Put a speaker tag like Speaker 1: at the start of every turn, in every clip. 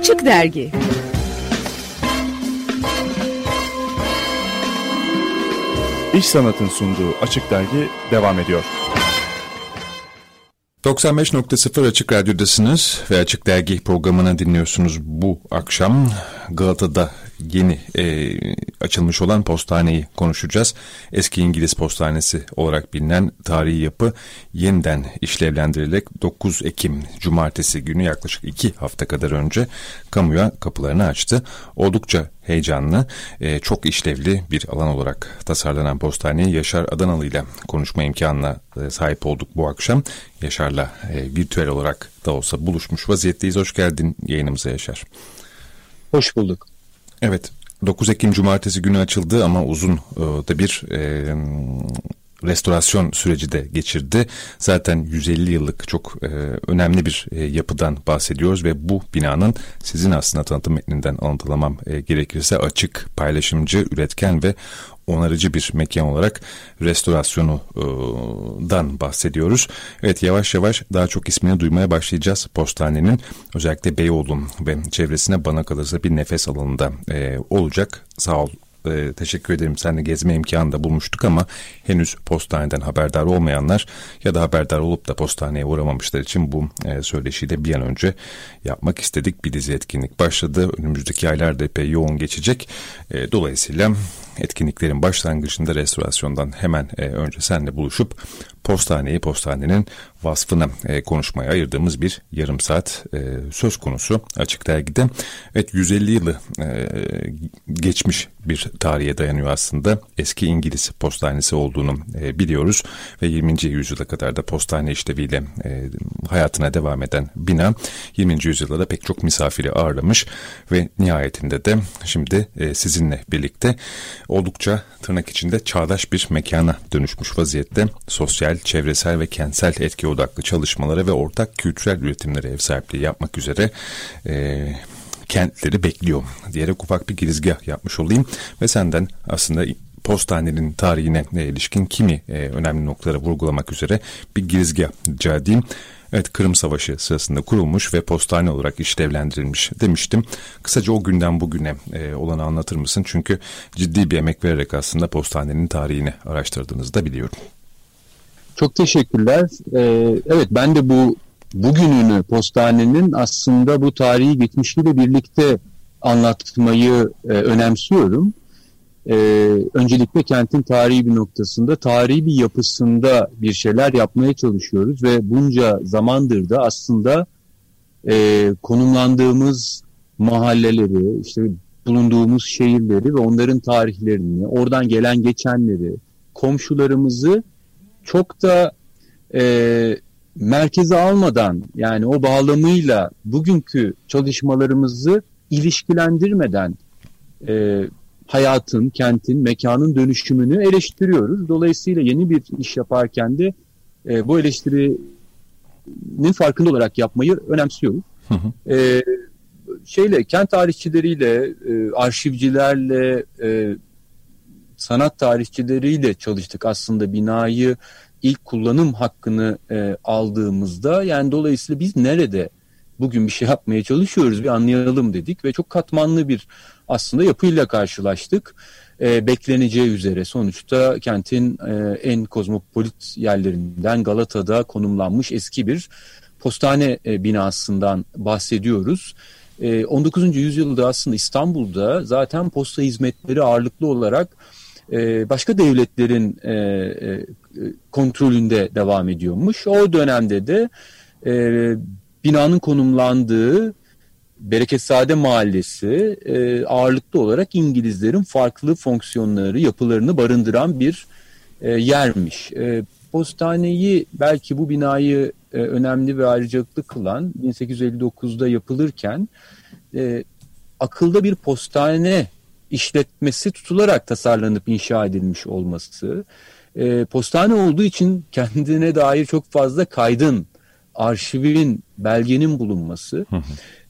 Speaker 1: Açık Dergi
Speaker 2: İş Sanat'ın sunduğu Açık Dergi devam ediyor.
Speaker 3: 95.0 Açık Radyo'dasınız ve Açık Dergi programını dinliyorsunuz bu akşam. Galata'da yeni e, açılmış olan postaneyi konuşacağız. Eski İngiliz postanesi olarak bilinen tarihi yapı yeniden işlevlendirilerek 9 Ekim Cumartesi günü yaklaşık 2 hafta kadar önce kamuya kapılarını açtı. Oldukça heyecanlı, e, çok işlevli bir alan olarak tasarlanan postaneyi Yaşar Adanalı ile konuşma imkanına e, sahip olduk bu akşam. Yaşar'la e, virtüel olarak da olsa buluşmuş vaziyetteyiz. Hoş geldin yayınımıza Yaşar.
Speaker 4: Hoş bulduk.
Speaker 3: Evet 9 Ekim Cumartesi günü açıldı ama uzun e, da bir e, restorasyon süreci de geçirdi. Zaten 150 yıllık çok e, önemli bir e, yapıdan bahsediyoruz ve bu binanın sizin aslında tanıtım metninden alıntılamam e, gerekirse açık, paylaşımcı, üretken ve onarıcı bir mekan olarak restorasyonundan bahsediyoruz. Evet yavaş yavaş daha çok ismini duymaya başlayacağız postanenin. Özellikle Beyoğlu ve çevresine bana kalırsa bir nefes alanında e, olacak. Sağ ol e, teşekkür ederim. Seninle gezme imkanı da bulmuştuk ama henüz postaneden haberdar olmayanlar ya da haberdar olup da postaneye uğramamışlar için bu e, söyleşiyi de bir an önce yapmak istedik. Bir dizi etkinlik başladı. Önümüzdeki aylarda epey yoğun geçecek. E, dolayısıyla etkinliklerin başlangıcında restorasyondan hemen e, önce seninle buluşup postaneyi, postanenin vasfını e, konuşmaya ayırdığımız bir yarım saat e, söz konusu açık dergide. Evet 150 yılı e, geçmiş bir tarihe dayanıyor aslında. Eski İngiliz postanesi olduğunu e, biliyoruz ve 20. yüzyıla kadar da postane işleviyle e, hayatına devam eden bina 20. yüzyılda da pek çok misafiri ağırlamış ve nihayetinde de şimdi e, sizinle birlikte oldukça tırnak içinde çağdaş bir mekana dönüşmüş vaziyette sosyal, çevresel ve kentsel etki odaklı çalışmalara ve ortak kültürel üretimlere ev sahipliği yapmak üzere e, kentleri bekliyor diyerek ufak bir girizgah yapmış olayım ve senden aslında postanenin tarihine ilişkin kimi e, önemli noktaları vurgulamak üzere bir girizgah rica edeyim. Evet Kırım Savaşı sırasında kurulmuş ve postane olarak işlevlendirilmiş demiştim. Kısaca o günden bugüne e, olanı anlatır mısın? Çünkü ciddi bir emek vererek aslında postanenin tarihini araştırdığınızı da biliyorum.
Speaker 4: Çok teşekkürler. Ee, evet ben de bu bugününü postanenin aslında bu tarihi geçmişiyle birlikte anlatmayı e, önemsiyorum. Ee, öncelikle kentin tarihi bir noktasında, tarihi bir yapısında bir şeyler yapmaya çalışıyoruz ve bunca zamandır da aslında e, konumlandığımız mahalleleri, işte bulunduğumuz şehirleri ve onların tarihlerini, oradan gelen geçenleri, komşularımızı çok da e, merkeze almadan yani o bağlamıyla bugünkü çalışmalarımızı ilişkilendirmeden e, hayatın, kentin, mekanın dönüşümünü eleştiriyoruz. Dolayısıyla yeni bir iş yaparken de e, bu eleştirinin farkında olarak yapmayı önemsiyoruz. Hı hı. E, şeyle kent tarihçileriyle, e, arşivcilerle, e, sanat tarihçileriyle çalıştık aslında binayı ilk kullanım hakkını e, aldığımızda yani dolayısıyla biz nerede bugün bir şey yapmaya çalışıyoruz bir anlayalım dedik ve çok katmanlı bir aslında yapıyla karşılaştık. E, bekleneceği üzere sonuçta kentin e, en kozmopolit yerlerinden Galata'da konumlanmış eski bir postane e, binasından bahsediyoruz. 19. E, yüzyılda aslında İstanbul'da zaten posta hizmetleri ağırlıklı olarak e, başka devletlerin kontrolünde devam ediyormuş. O dönemde de binanın konumlandığı Bereketsade Mahallesi e, ağırlıklı olarak İngilizlerin farklı fonksiyonları, yapılarını barındıran bir e, yermiş. E, postaneyi belki bu binayı e, önemli ve ayrıcalıklı kılan 1859'da yapılırken e, akılda bir postane işletmesi tutularak tasarlanıp inşa edilmiş olması. E, postane olduğu için kendine dair çok fazla kaydın, arşivin, belgenin bulunması.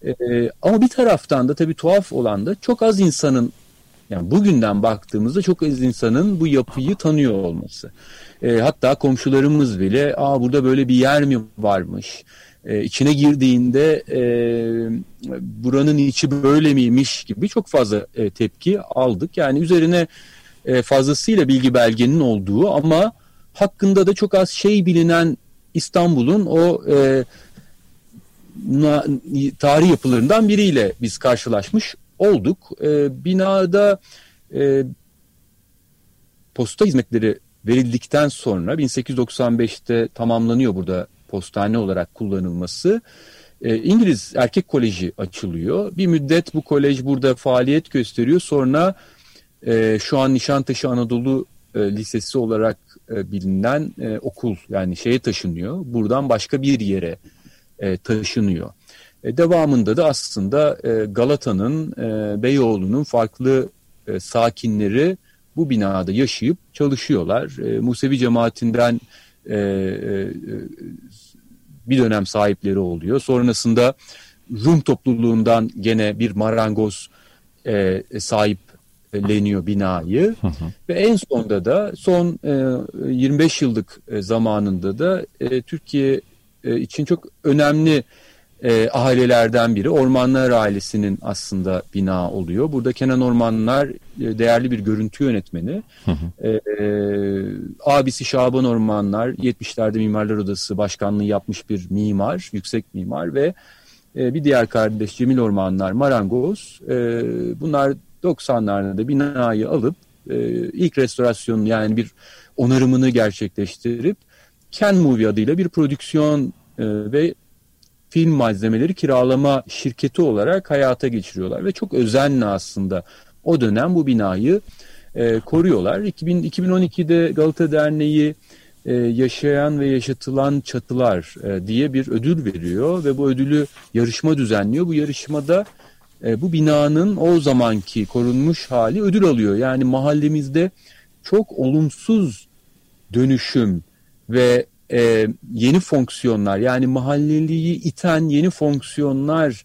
Speaker 4: E, ama bir taraftan da tabii tuhaf olan da çok az insanın yani bugünden baktığımızda çok az insanın bu yapıyı tanıyor olması. E, hatta komşularımız bile Aa, burada böyle bir yer mi varmış? e, içine girdiğinde e, buranın içi böyle miymiş gibi çok fazla e, tepki aldık. Yani üzerine e, fazlasıyla bilgi belgenin olduğu ama hakkında da çok az şey bilinen İstanbul'un o e, tarih yapılarından biriyle biz karşılaşmış olduk. E, binada e, posta hizmetleri verildikten sonra 1895'te tamamlanıyor burada postane olarak kullanılması. E, İngiliz Erkek Koleji açılıyor. Bir müddet bu kolej burada faaliyet gösteriyor. Sonra e, şu an Nişantaşı Anadolu e, Lisesi olarak e, bilinen e, okul yani şeye taşınıyor. Buradan başka bir yere e, taşınıyor. E, devamında da aslında e, Galata'nın, e, Beyoğlu'nun farklı e, sakinleri bu binada yaşayıp çalışıyorlar. E, Musevi cemaatinden e, e, bir dönem sahipleri oluyor. Sonrasında Rum topluluğundan gene bir marangoz e, sahipleniyor binayı. Hı hı. Ve en sonunda da son e, 25 yıllık zamanında da e, Türkiye e, için çok önemli e, ailelerden biri. Ormanlar ailesinin aslında bina oluyor. Burada Kenan Ormanlar e, değerli bir görüntü yönetmeni. Hı hı. E, e, abisi Şaban Ormanlar 70'lerde Mimarlar Odası başkanlığı yapmış bir mimar, yüksek mimar ve e, bir diğer kardeş Cemil Ormanlar marangoz. E, bunlar 90'larda binayı alıp e, ilk restorasyonun yani bir onarımını gerçekleştirip Ken Movie adıyla bir prodüksiyon e, ve film malzemeleri kiralama şirketi olarak hayata geçiriyorlar ve çok özenle aslında o dönem bu binayı e, koruyorlar. 2000, 2012'de Galata Derneği e, yaşayan ve yaşatılan çatılar e, diye bir ödül veriyor ve bu ödülü yarışma düzenliyor. Bu yarışmada e, bu binanın o zamanki korunmuş hali ödül alıyor. Yani mahallemizde çok olumsuz dönüşüm ve e, yeni fonksiyonlar yani mahalleliyi iten yeni fonksiyonlar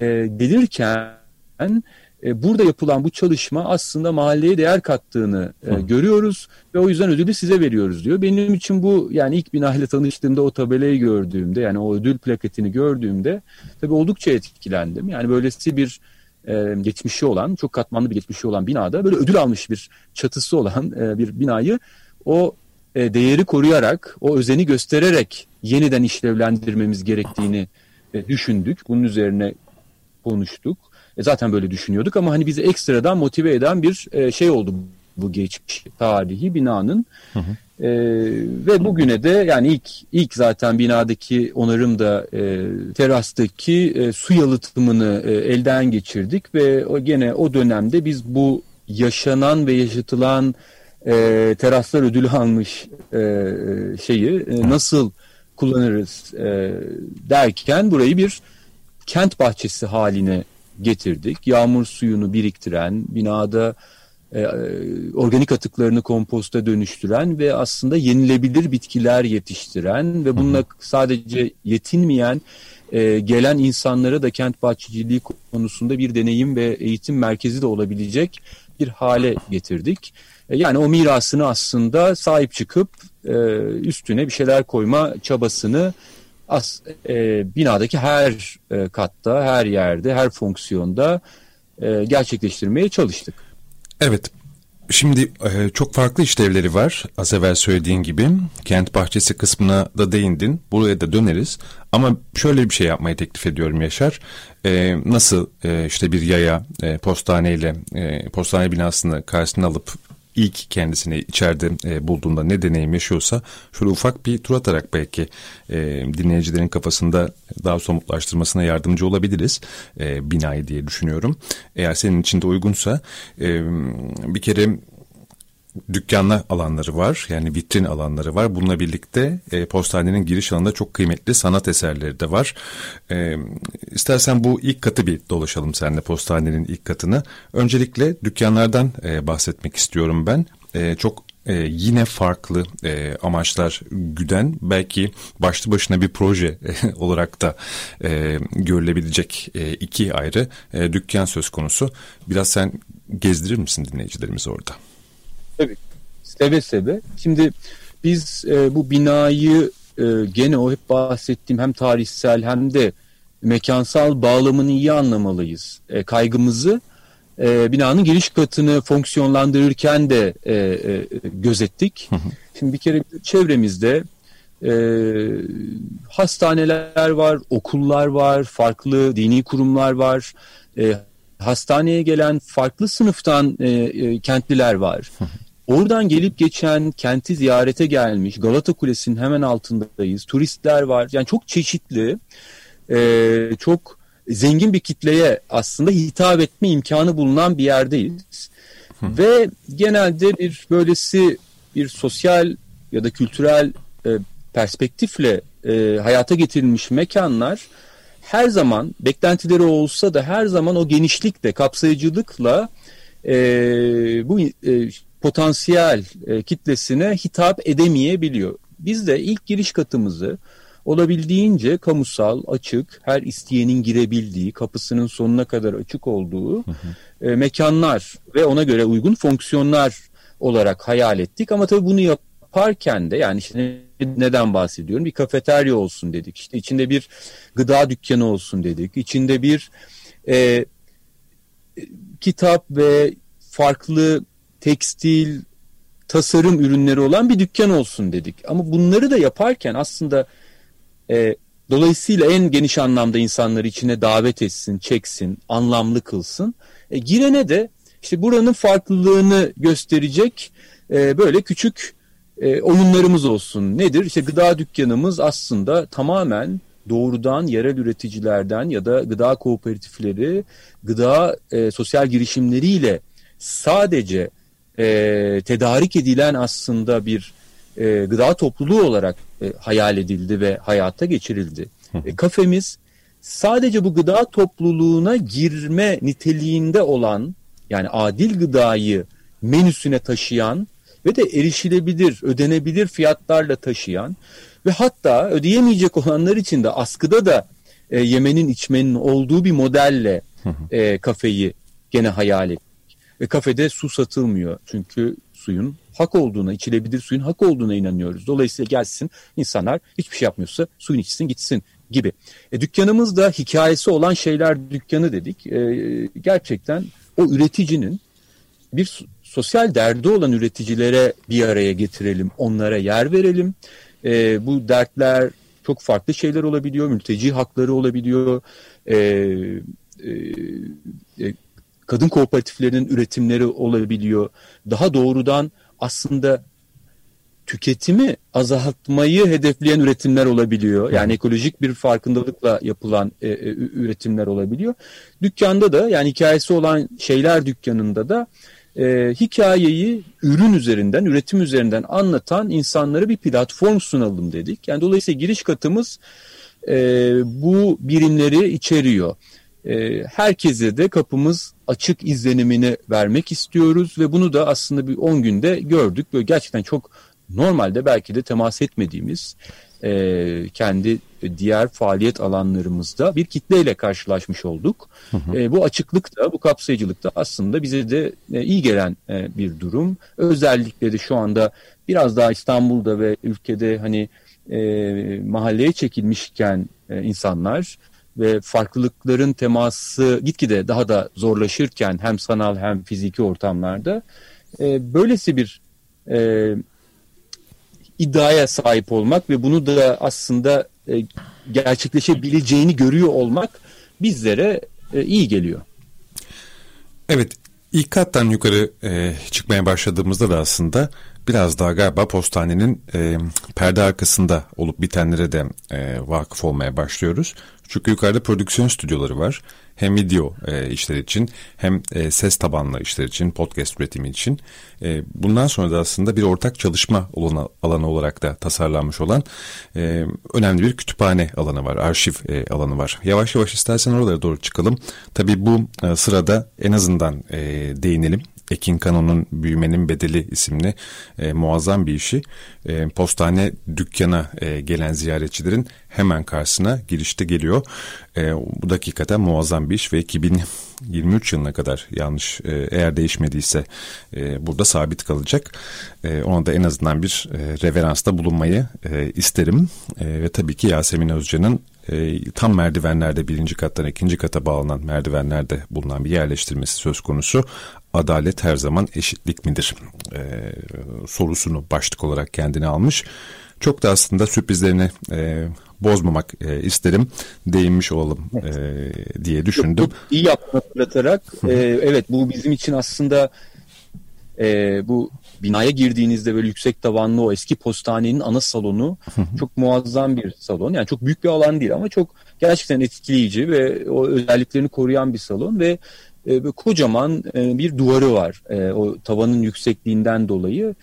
Speaker 4: e, gelirken e, burada yapılan bu çalışma aslında mahalleye değer kattığını e, görüyoruz ve o yüzden ödülü size veriyoruz diyor. Benim için bu yani ilk binayla tanıştığımda o tabelayı gördüğümde yani o ödül plaketini gördüğümde tabii oldukça etkilendim. Yani böylesi bir e, geçmişi olan çok katmanlı bir geçmişi olan binada böyle ödül almış bir çatısı olan e, bir binayı o e, değeri koruyarak, o özeni göstererek yeniden işlevlendirmemiz gerektiğini e, düşündük. Bunun üzerine konuştuk. E, zaten böyle düşünüyorduk ama hani bizi ekstradan motive eden bir e, şey oldu bu geçmiş tarihi binanın. Hı hı. E, ve bugüne de yani ilk ilk zaten binadaki onarım da e, terastaki e, su yalıtımını e, elden geçirdik ve o gene o dönemde biz bu yaşanan ve yaşatılan e, teraslar ödülü almış e, şeyi e, nasıl kullanırız e, derken burayı bir kent bahçesi haline getirdik. Yağmur suyunu biriktiren, binada e, organik atıklarını komposta dönüştüren ve aslında yenilebilir bitkiler yetiştiren ve bununla sadece yetinmeyen e, gelen insanlara da kent bahçeciliği konusunda bir deneyim ve eğitim merkezi de olabilecek bir hale getirdik. E, yani o mirasını aslında sahip çıkıp e, üstüne bir şeyler koyma çabasını as, e, binadaki her katta, her yerde, her fonksiyonda gerçekleştirmeye çalıştık.
Speaker 3: Evet, Şimdi çok farklı işlevleri var. Az evvel söylediğin gibi kent bahçesi kısmına da değindin. Buraya da döneriz. Ama şöyle bir şey yapmayı teklif ediyorum Yaşar. E, nasıl e, işte bir yaya e, postaneyle e, postane binasını karşısına alıp ilk kendisini içeride e, bulduğunda ne deneyim yaşıyorsa şöyle ufak bir tur atarak belki e, dinleyicilerin kafasında daha somutlaştırmasına yardımcı olabiliriz e, binayı diye düşünüyorum. Eğer senin için de uygunsa e, bir kere dükkanlar alanları var. Yani vitrin alanları var. Bununla birlikte e, postanenin giriş alanında çok kıymetli sanat eserleri de var. E, istersen bu ilk katı bir dolaşalım seninle postanenin ilk katını. Öncelikle dükkanlardan e, bahsetmek istiyorum ben. E, çok e, yine farklı e, amaçlar güden belki başlı başına bir proje olarak da e, görülebilecek e, iki ayrı e, dükkan söz konusu. Biraz sen gezdirir misin dinleyicilerimizi orada?
Speaker 4: Tabii. Seve seve. Şimdi biz e, bu binayı e, gene o hep bahsettiğim hem tarihsel hem de mekansal bağlamını iyi anlamalıyız. E, kaygımızı e, binanın giriş katını fonksiyonlandırırken de e, e, gözettik. Şimdi bir kere çevremizde e, hastaneler var, okullar var, farklı dini kurumlar var. E, hastaneye gelen farklı sınıftan e, e, kentliler var. Oradan gelip geçen kenti ziyarete gelmiş Galata Kulesi'nin hemen altındayız. Turistler var. Yani çok çeşitli, e, çok zengin bir kitleye aslında hitap etme imkanı bulunan bir yerdeyiz. Ve genelde bir böylesi bir sosyal ya da kültürel e, perspektifle e, hayata getirilmiş mekanlar her zaman beklentileri olsa da her zaman o genişlikle, kapsayıcılıkla e, bu e, potansiyel e, kitlesine hitap edemeyebiliyor. Biz de ilk giriş katımızı olabildiğince kamusal, açık, her isteyenin girebildiği, kapısının sonuna kadar açık olduğu hı hı. E, mekanlar ve ona göre uygun fonksiyonlar olarak hayal ettik. Ama tabii bunu yaparken de yani işte neden bahsediyorum? Bir kafeterya olsun dedik. İşte içinde bir gıda dükkanı olsun dedik. İçinde bir e, kitap ve farklı tekstil, tasarım ürünleri olan bir dükkan olsun dedik. Ama bunları da yaparken aslında e, dolayısıyla en geniş anlamda insanları içine davet etsin, çeksin, anlamlı kılsın. E, girene de işte buranın farklılığını gösterecek e, böyle küçük e, oyunlarımız olsun. Nedir? İşte gıda dükkanımız aslında tamamen doğrudan yerel üreticilerden ya da gıda kooperatifleri, gıda e, sosyal girişimleriyle sadece e, tedarik edilen aslında bir e, gıda topluluğu olarak e, hayal edildi ve hayata geçirildi. E, kafemiz sadece bu gıda topluluğuna girme niteliğinde olan yani adil gıdayı menüsüne taşıyan ve de erişilebilir, ödenebilir fiyatlarla taşıyan ve hatta ödeyemeyecek olanlar için de askıda da e, yemenin içmenin olduğu bir modelle e, kafeyi gene hayal ettik. Ve kafede su satılmıyor çünkü suyun hak olduğuna, içilebilir suyun hak olduğuna inanıyoruz. Dolayısıyla gelsin insanlar hiçbir şey yapmıyorsa suyun içsin gitsin gibi. E, dükkanımız da hikayesi olan şeyler dükkanı dedik. E, gerçekten o üreticinin bir sosyal derdi olan üreticilere bir araya getirelim, onlara yer verelim. E, bu dertler çok farklı şeyler olabiliyor, mülteci hakları olabiliyor, e, e, e kadın kooperatiflerinin üretimleri olabiliyor. Daha doğrudan aslında tüketimi azaltmayı hedefleyen üretimler olabiliyor. Yani ekolojik bir farkındalıkla yapılan e, e, üretimler olabiliyor. Dükkanda da yani hikayesi olan şeyler dükkanında da e, hikayeyi ürün üzerinden, üretim üzerinden anlatan insanlara bir platform sunalım dedik. Yani dolayısıyla giriş katımız e, bu birimleri içeriyor. E, herkese de kapımız açık izlenimini vermek istiyoruz ve bunu da aslında bir 10 günde gördük. Böyle gerçekten çok normalde belki de temas etmediğimiz e, kendi diğer faaliyet alanlarımızda bir kitleyle karşılaşmış olduk. Hı hı. E, bu açıklık da bu kapsayıcılık da aslında bize de e, iyi gelen e, bir durum. Özellikle de şu anda biraz daha İstanbul'da ve ülkede hani e, mahalleye çekilmişken e, insanlar ve farklılıkların teması gitgide daha da zorlaşırken hem sanal hem fiziki ortamlarda e, böylesi bir e, iddiaya sahip olmak ve bunu da aslında e, gerçekleşebileceğini görüyor olmak bizlere e, iyi geliyor.
Speaker 3: Evet ilk kattan yukarı e, çıkmaya başladığımızda da aslında biraz daha galiba postanenin e, perde arkasında olup bitenlere de e, vakıf olmaya başlıyoruz. Çünkü yukarıda prodüksiyon stüdyoları var. Hem video e, işler için hem e, ses tabanlı işler için, podcast üretimi için. E, bundan sonra da aslında bir ortak çalışma alanı, alanı olarak da tasarlanmış olan e, önemli bir kütüphane alanı var, arşiv e, alanı var. Yavaş yavaş istersen oralara doğru çıkalım. Tabii bu e, sırada en azından e, değinelim Ekin Kano'nun Büyümenin Bedeli isimli e, muazzam bir işi e, postane dükkana e, gelen ziyaretçilerin hemen karşısına girişte geliyor. E, bu dakikada muazzam bir iş ve 2023 yılına kadar yanlış e, eğer değişmediyse e, burada sabit kalacak. E, ona da en azından bir e, reveransta bulunmayı e, isterim. E, ve tabii ki Yasemin Özcan'ın e, tam merdivenlerde birinci kattan ikinci kata bağlanan merdivenlerde bulunan bir yerleştirmesi söz konusu. Adalet her zaman eşitlik midir e, sorusunu başlık olarak kendine almış. Çok da aslında sürprizlerini e, bozmamak e, isterim. Değinmiş olalım e, diye düşündüm. Çok,
Speaker 4: çok iyi hatırlatarak. e, evet bu bizim için aslında e, bu binaya girdiğinizde böyle yüksek tavanlı o eski postanenin ana salonu çok muazzam bir salon. Yani çok büyük bir alan değil ama çok gerçekten etkileyici ve o özelliklerini koruyan bir salon ve e, kocaman e, bir duvarı var e, o tavanın yüksekliğinden dolayı.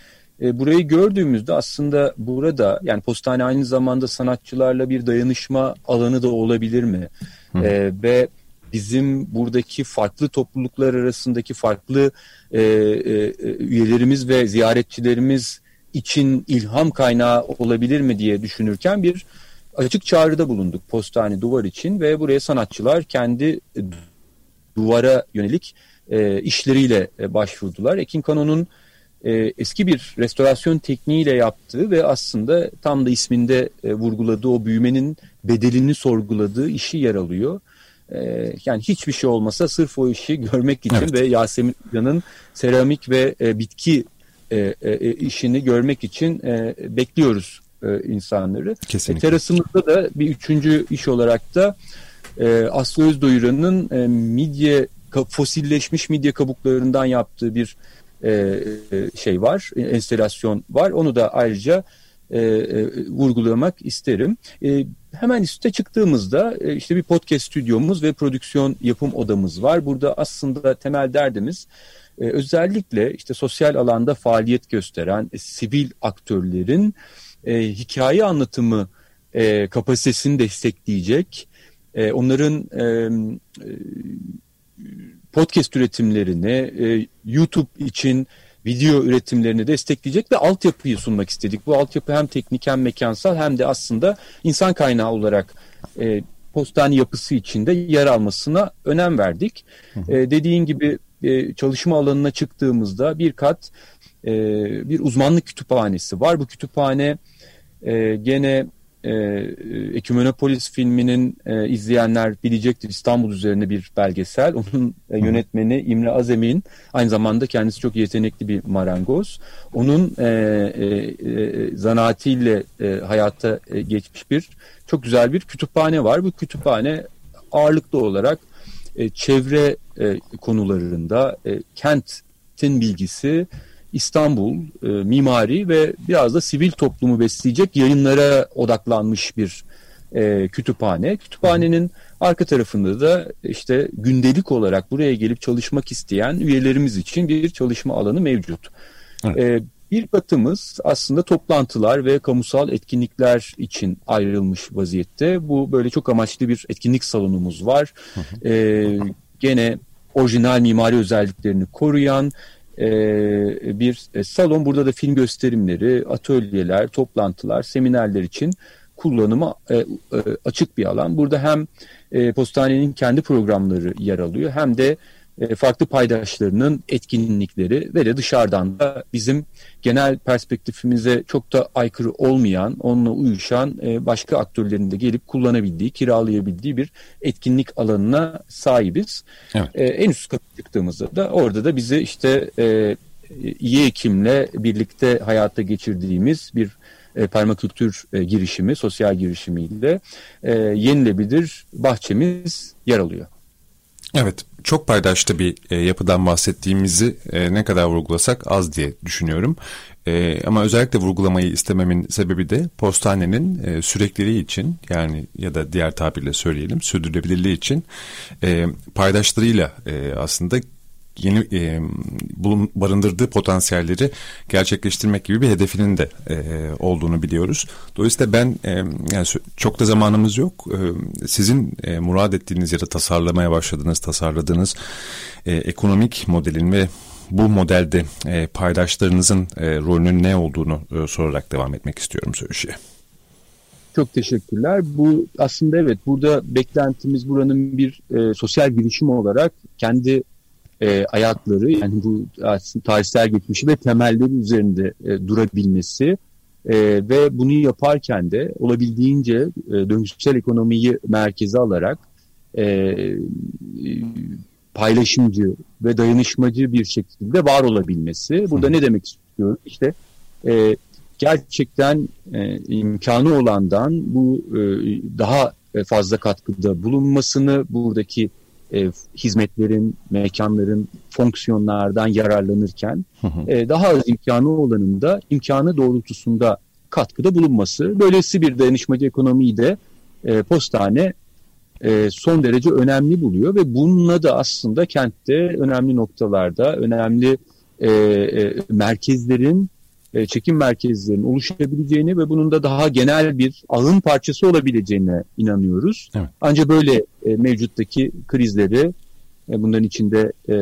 Speaker 4: E, burayı gördüğümüzde aslında burada yani postane aynı zamanda sanatçılarla bir dayanışma alanı da olabilir mi? E, ve bizim buradaki farklı topluluklar arasındaki farklı e, e, üyelerimiz ve ziyaretçilerimiz için ilham kaynağı olabilir mi diye düşünürken bir açık çağrıda bulunduk postane duvar için ve buraya sanatçılar kendi duvara yönelik e, işleriyle e, başvurdular. Ekin Kano'nun e, eski bir restorasyon tekniğiyle yaptığı ve aslında tam da isminde e, vurguladığı o büyümenin bedelini sorguladığı işi yer alıyor. E, yani hiçbir şey olmasa sırf o işi görmek için evet. ve Yasemin Hoca'nın seramik ve e, bitki e, e, işini görmek için e, bekliyoruz e, insanları. Kesinlikle. E, terasımızda da bir üçüncü iş olarak da e, Aslı Özdoyuran'ın e, midye fosilleşmiş midye kabuklarından yaptığı bir e, e, şey var, enstelasyon var. Onu da ayrıca e, e, vurgulamak isterim. E, hemen üste çıktığımızda e, işte bir podcast stüdyomuz ve prodüksiyon yapım odamız var. Burada aslında temel derdimiz e, özellikle işte sosyal alanda faaliyet gösteren e, sivil aktörlerin hikaye anlatımı kapasitesini destekleyecek onların podcast üretimlerini, YouTube için video üretimlerini destekleyecek ve altyapıyı sunmak istedik. Bu altyapı hem teknik hem mekansal hem de aslında insan kaynağı olarak e, postane yapısı içinde yer almasına önem verdik. E, dediğin gibi e, çalışma alanına çıktığımızda bir kat e, bir uzmanlık kütüphanesi var. Bu kütüphane e, gene e, Ekümenopolis filminin e, izleyenler bilecektir İstanbul üzerine bir belgesel. Onun e, yönetmeni İmre Azem'in aynı zamanda kendisi çok yetenekli bir marangoz. Onun e, e, e, zanaatiyle e, hayata e, geçmiş bir çok güzel bir kütüphane var. Bu kütüphane ağırlıklı olarak e, çevre e, konularında e, kentin bilgisi, İstanbul, e, mimari ve biraz da sivil toplumu besleyecek yayınlara odaklanmış bir e, kütüphane. Kütüphanenin arka tarafında da işte gündelik olarak buraya gelip çalışmak isteyen üyelerimiz için bir çalışma alanı mevcut. Evet. E, bir katımız aslında toplantılar ve kamusal etkinlikler için ayrılmış vaziyette. Bu böyle çok amaçlı bir etkinlik salonumuz var. Hı hı. E, gene orijinal mimari özelliklerini koruyan e, bir e, salon. Burada da film gösterimleri, atölyeler, toplantılar, seminerler için kullanıma e, e, açık bir alan. Burada hem postanenin kendi programları yer alıyor hem de farklı paydaşlarının etkinlikleri ve de dışarıdan da bizim genel perspektifimize çok da aykırı olmayan, onunla uyuşan e, başka aktörlerin de gelip kullanabildiği, kiralayabildiği bir etkinlik alanına sahibiz. Evet. E, en üst kata çıktığımızda da orada da bize işte iyi Ekim'le birlikte hayata geçirdiğimiz bir e, permakültür e, girişimi, sosyal girişimiyle e, yenilebilir bahçemiz yer alıyor.
Speaker 3: Evet, çok paydaşlı bir e, yapıdan bahsettiğimizi e, ne kadar vurgulasak az diye düşünüyorum. E, ama özellikle vurgulamayı istememin sebebi de postanenin e, sürekliliği için yani ya da diğer tabirle söyleyelim sürdürülebilirliği için e, paydaşlarıyla e, aslında yeni e, bulun, barındırdığı potansiyelleri gerçekleştirmek gibi bir hedefinin de e, olduğunu biliyoruz. Dolayısıyla ben e, yani çok da zamanımız yok. E, sizin e, murad ettiğiniz ya da tasarlamaya başladığınız, tasarladığınız e, ekonomik modelin ve bu modelde e, paydaşlarınızın e, rolünün ne olduğunu e, sorarak devam etmek istiyorum söyleşiye.
Speaker 4: Çok teşekkürler. Bu aslında evet burada beklentimiz buranın bir e, sosyal girişim olarak kendi e, ayakları yani bu aslında tarihsel geçmişi ve temelleri üzerinde e, durabilmesi e, ve bunu yaparken de olabildiğince e, döngüsel ekonomiyi merkeze alarak e, paylaşımcı ve dayanışmacı bir şekilde var olabilmesi. Burada ne demek istiyorum? İşte e, gerçekten e, imkanı olandan bu e, daha fazla katkıda bulunmasını, buradaki e, hizmetlerin, mekanların, fonksiyonlardan yararlanırken E, daha az imkanı olanın da imkanı doğrultusunda katkıda bulunması. Böylesi bir dayanışmacı ekonomiyi de e, postane e, son derece önemli buluyor ve bununla da aslında kentte önemli noktalarda, önemli e, e, merkezlerin e, çekim merkezlerinin oluşabileceğini ve bunun da daha genel bir ağın parçası olabileceğine inanıyoruz. Evet. Ancak böyle e, mevcuttaki krizleri e, bunların içinde e,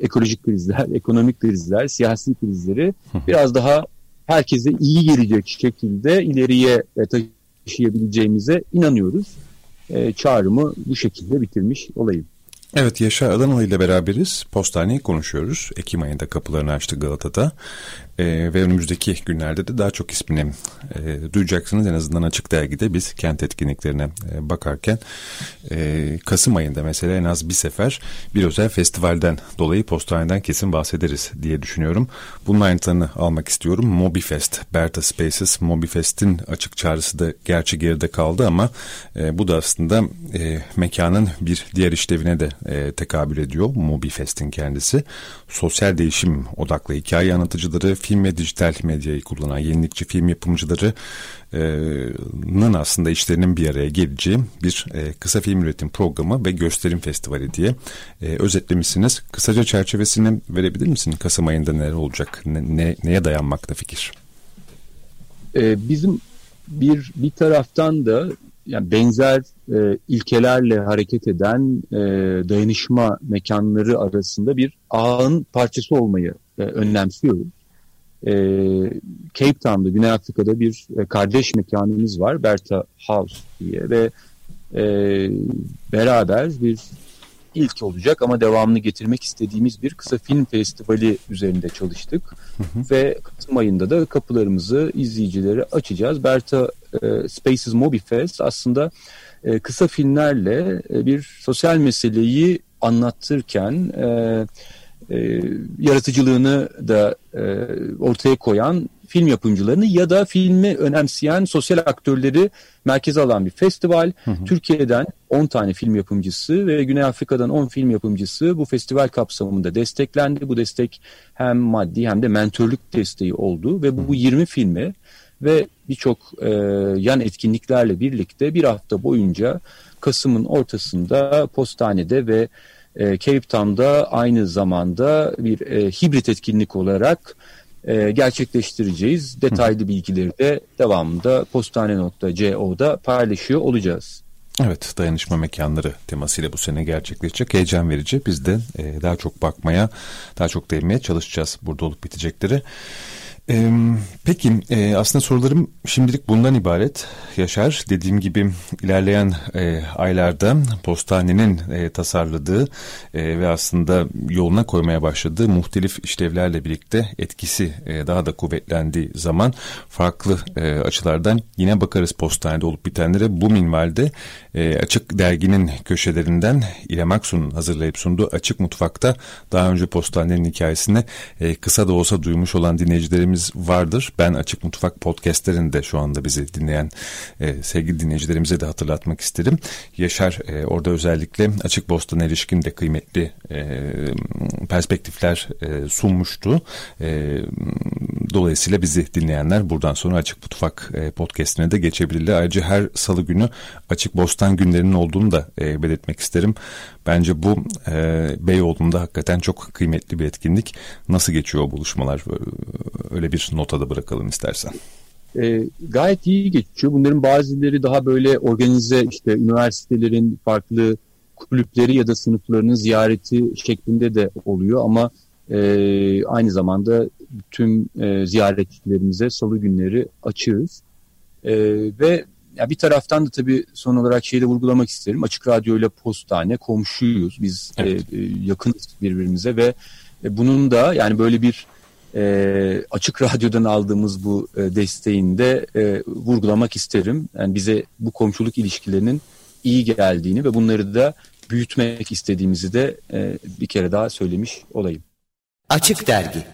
Speaker 4: ekolojik krizler, ekonomik krizler, siyasi krizleri biraz daha herkese iyi gelecek şekilde ileriye e, taşıyabileceğimize inanıyoruz. E, çağrımı bu şekilde bitirmiş olayım.
Speaker 3: Evet Yaşar Adanalı ile beraberiz. Postaneyi konuşuyoruz. Ekim ayında kapılarını açtı Galata'da. E, ve önümüzdeki günlerde de daha çok ismini e, duyacaksınız. En azından açık dergide biz kent etkinliklerine e, bakarken e, Kasım ayında mesela en az bir sefer bir özel festivalden dolayı postaneden kesin bahsederiz diye düşünüyorum. Bunun ayrıntılarını almak istiyorum. Mobifest, Berta Spaces, Mobifest'in açık çağrısı da gerçi geride kaldı ama e, bu da aslında e, mekanın bir diğer işlevine de e, tekabül ediyor. Mobifest'in kendisi. Sosyal değişim odaklı hikaye anlatıcıları, film ve dijital medyayı kullanan yenilikçi film yapımcılarının aslında işlerinin bir araya geleceği bir kısa film üretim programı ve gösterim festivali diye özetlemişsiniz. Kısaca çerçevesini verebilir misin? Kasım ayında neler olacak? Ne, ne, neye dayanmakta fikir?
Speaker 4: Bizim bir bir taraftan da yani benzer e, ilkelerle hareket eden e, dayanışma mekanları arasında bir ağın parçası olmayı e, önemsiyoruz e, Cape Town'da Güney Afrika'da bir e, kardeş mekanımız var Berta House diye ve e, beraber bir ilk olacak ama devamını getirmek istediğimiz bir kısa film festivali üzerinde çalıştık. Hı hı. Ve Kasım ayında da kapılarımızı izleyicilere açacağız. Berta e, Spaces Mobi Fest aslında e, kısa filmlerle e, bir sosyal meseleyi anlattırken e, e, yaratıcılığını da e, ortaya koyan film yapımcılarını ya da filmi önemseyen sosyal aktörleri merkeze alan bir festival. Hı hı. Türkiye'den 10 tane film yapımcısı ve Güney Afrika'dan 10 film yapımcısı bu festival kapsamında desteklendi. Bu destek hem maddi hem de mentörlük desteği oldu ve bu, bu 20 filmi ve birçok e, yan etkinliklerle birlikte bir hafta boyunca Kasım'ın ortasında postanede ve e, Cape Town'da aynı zamanda bir e, hibrit etkinlik olarak e, gerçekleştireceğiz. Detaylı bilgileri de devamında postane.co'da paylaşıyor olacağız.
Speaker 3: Evet dayanışma mekanları temasıyla bu sene gerçekleşecek. Heyecan verici. Biz de e, daha çok bakmaya, daha çok değinmeye çalışacağız burada olup bitecekleri. Ee, peki e, aslında sorularım şimdilik bundan ibaret. Yaşar dediğim gibi ilerleyen e, aylarda postanenin e, tasarladığı e, ve aslında yoluna koymaya başladığı muhtelif işlevlerle birlikte etkisi e, daha da kuvvetlendiği zaman farklı e, açılardan yine bakarız postanede olup bitenlere. Bu minvalde e, Açık Dergi'nin köşelerinden İrem Aksu'nun hazırlayıp sunduğu Açık Mutfak'ta daha önce postanenin hikayesini e, kısa da olsa duymuş olan dinleyicilerimiz dinleyicilerimiz vardır. Ben Açık Mutfak podcastlerinde şu anda bizi dinleyen e, sevgili dinleyicilerimize de hatırlatmak isterim. Yaşar e, orada özellikle Açık Bostan ilişkin de kıymetli e, perspektifler e, sunmuştu. E, dolayısıyla bizi dinleyenler buradan sonra Açık Mutfak e, podcastine de geçebilirler. Ayrıca her salı günü Açık Bostan günlerinin olduğunu da e, belirtmek isterim. Bence bu e, Beyoğlu'nda hakikaten çok kıymetli bir etkinlik. Nasıl geçiyor o buluşmalar? Öyle bir nota da bırakalım istersen.
Speaker 4: E, gayet iyi geçiyor. Bunların bazıları daha böyle organize işte üniversitelerin farklı kulüpleri ya da sınıflarının ziyareti şeklinde de oluyor ama E, aynı zamanda tüm e, ziyaretçilerimize salı günleri açığız. E, ve ya bir taraftan da tabii son olarak şeyi de vurgulamak isterim. Açık Radyo ile Postane komşuyuz. Biz evet. e, yakınız birbirimize ve e, bunun da yani böyle bir e, Açık Radyo'dan aldığımız bu e, desteğini de e, vurgulamak isterim. Yani bize bu komşuluk ilişkilerinin iyi geldiğini ve bunları da büyütmek istediğimizi de e, bir kere daha söylemiş olayım.
Speaker 1: Açık Dergi